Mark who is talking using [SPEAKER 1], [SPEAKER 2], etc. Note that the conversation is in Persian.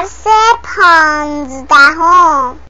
[SPEAKER 1] درس پانزدهم.